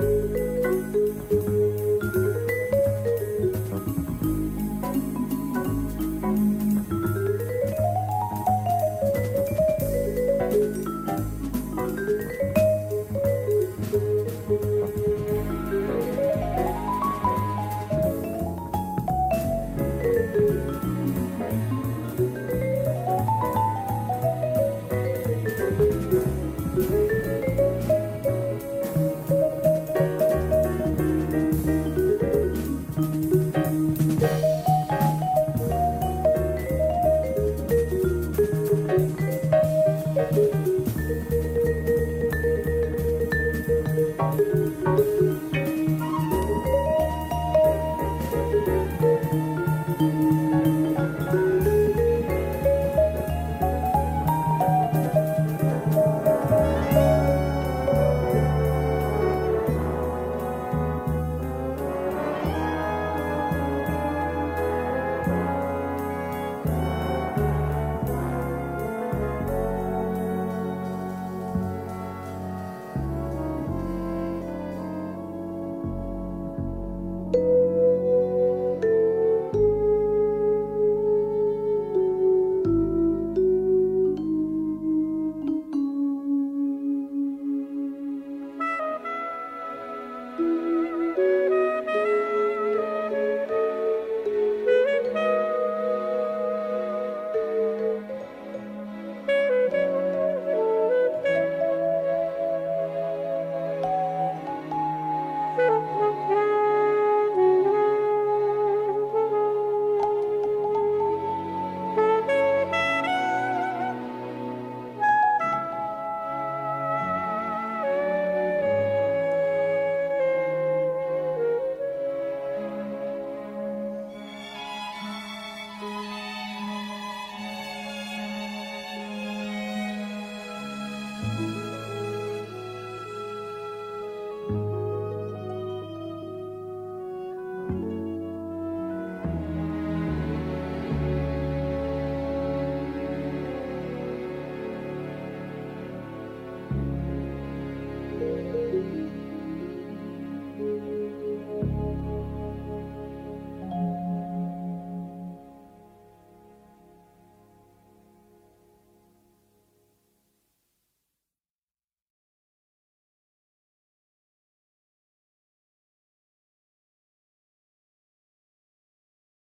Bye.